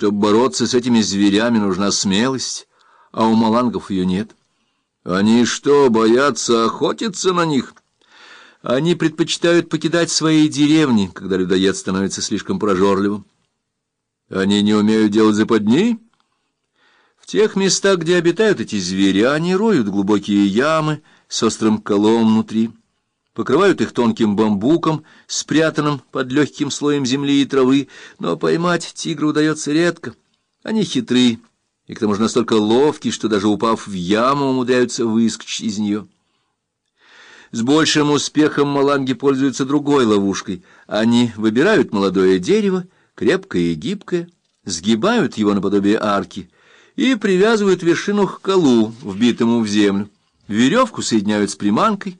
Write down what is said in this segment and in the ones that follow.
Чтобы бороться с этими зверями, нужна смелость, а у малангов ее нет. Они что, боятся охотиться на них? Они предпочитают покидать свои деревни, когда людоед становится слишком прожорливым. Они не умеют делать западни? В тех местах, где обитают эти звери, они роют глубокие ямы с острым колом внутри, покрывают их тонким бамбуком, спрятанным под легким слоем земли и травы, но поймать тигра удается редко. Они хитры, и к тому же настолько ловки, что даже упав в яму, умудряются выскочить из нее. С большим успехом маланги пользуются другой ловушкой. Они выбирают молодое дерево, крепкое и гибкое, сгибают его наподобие арки и привязывают вершину к колу, вбитому в землю. Веревку соединяют с приманкой,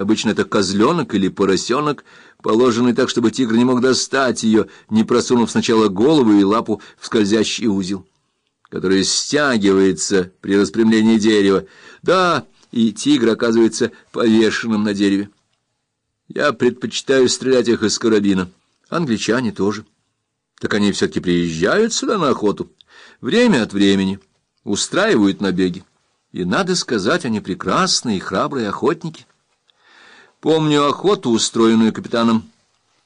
обычно это козленок или поросенок, положенный так, чтобы тигр не мог достать ее, не просунув сначала голову и лапу в скользящий узел, который стягивается при распрямлении дерева. Да, и тигр оказывается повешенным на дереве. Я предпочитаю стрелять их из карабина. Англичане тоже. Так они все-таки приезжают сюда на охоту. Время от времени устраивают набеги. И, надо сказать, они прекрасные и храбрые охотники. Помню охоту, устроенную капитаном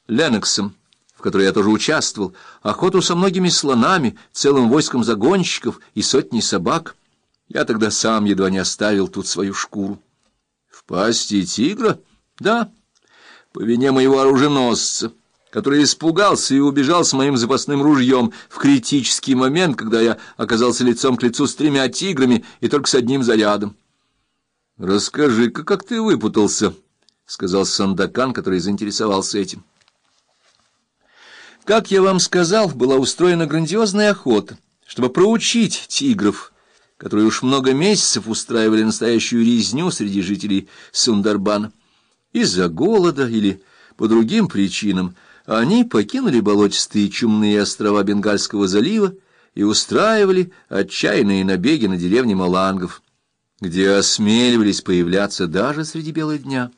Леноксом, в которой я тоже участвовал, охоту со многими слонами, целым войском загонщиков и сотней собак. Я тогда сам едва не оставил тут свою шкуру. В пасти тигра? Да, по вине моего оруженосца который испугался и убежал с моим запасным ружьем в критический момент, когда я оказался лицом к лицу с тремя тиграми и только с одним зарядом. — Расскажи-ка, как ты выпутался, — сказал Сандакан, который заинтересовался этим. Как я вам сказал, была устроена грандиозная охота, чтобы проучить тигров, которые уж много месяцев устраивали настоящую резню среди жителей Сундарбана. Из-за голода или по другим причинам они покинули болотистые чумные острова Бенгальского залива и устраивали отчаянные набеги на деревни Малангов, где осмеливались появляться даже среди бела дня.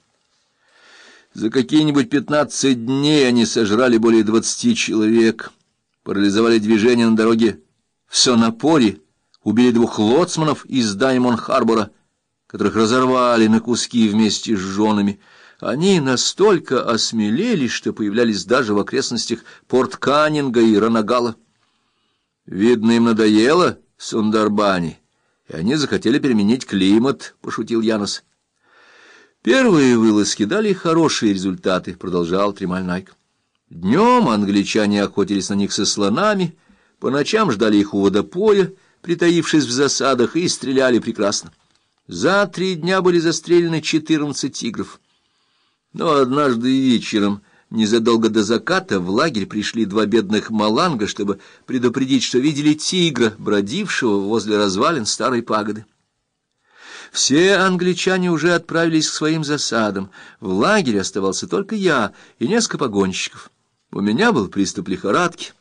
За какие-нибудь пятнадцать дней они сожрали более двадцати человек, парализовали движение на дороге в Сонапоре, убили двух лоцманов из Даймон-Харбора, которых разорвали на куски вместе с женами, они настолько осмелели, что появлялись даже в окрестностях Порт-Каннинга и Ранагала. Видно, им надоело Сундарбани, и они захотели переменить климат, — пошутил Янос. Первые вылазки дали хорошие результаты, — продолжал Тремаль Днем англичане охотились на них со слонами, по ночам ждали их у водопоя, притаившись в засадах, и стреляли прекрасно. За три дня были застрелены четырнадцать тигров. Но однажды вечером, незадолго до заката, в лагерь пришли два бедных маланга, чтобы предупредить, что видели тигра, бродившего возле развалин старой пагоды. Все англичане уже отправились к своим засадам. В лагере оставался только я и несколько погонщиков. У меня был приступ лихорадки.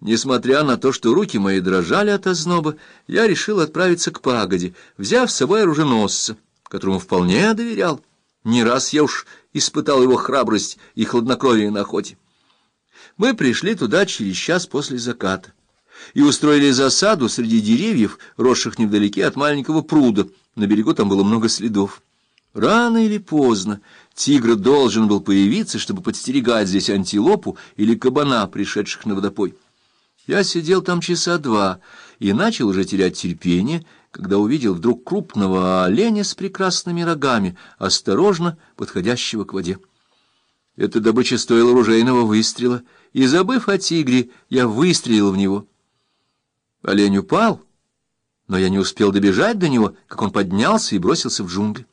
Несмотря на то, что руки мои дрожали от озноба, я решил отправиться к пагоде, взяв с собой оруженосца, которому вполне доверял. Не раз я уж испытал его храбрость и хладнокровие на охоте. Мы пришли туда через час после заката и устроили засаду среди деревьев, росших невдалеке от маленького пруда. На берегу там было много следов. Рано или поздно тигр должен был появиться, чтобы подстерегать здесь антилопу или кабана, пришедших на водопой. Я сидел там часа два и начал уже терять терпение, когда увидел вдруг крупного оленя с прекрасными рогами, осторожно подходящего к воде. Эта добыча стоила ружейного выстрела, и, забыв о тигре, я выстрелил в него. Олень упал, но я не успел добежать до него, как он поднялся и бросился в джунгли.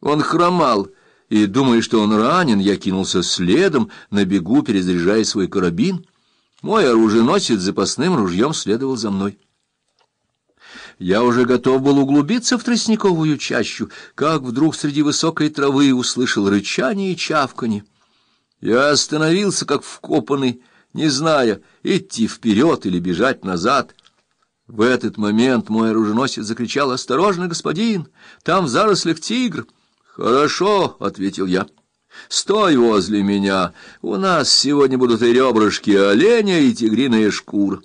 Он хромал, и, думая, что он ранен, я кинулся следом, на бегу перезаряжая свой карабин. Мой оруженосец запасным ружьем следовал за мной. Я уже готов был углубиться в тростниковую чащу, как вдруг среди высокой травы услышал рычание и чавканье. Я остановился, как вкопанный, не зная, идти вперед или бежать назад. В этот момент мой оруженосец закричал «Осторожно, господин! Там в зарослях тигр!» «Хорошо», — ответил я. «Стой возле меня! У нас сегодня будут и ребрышки оленя, и тигриная шкура».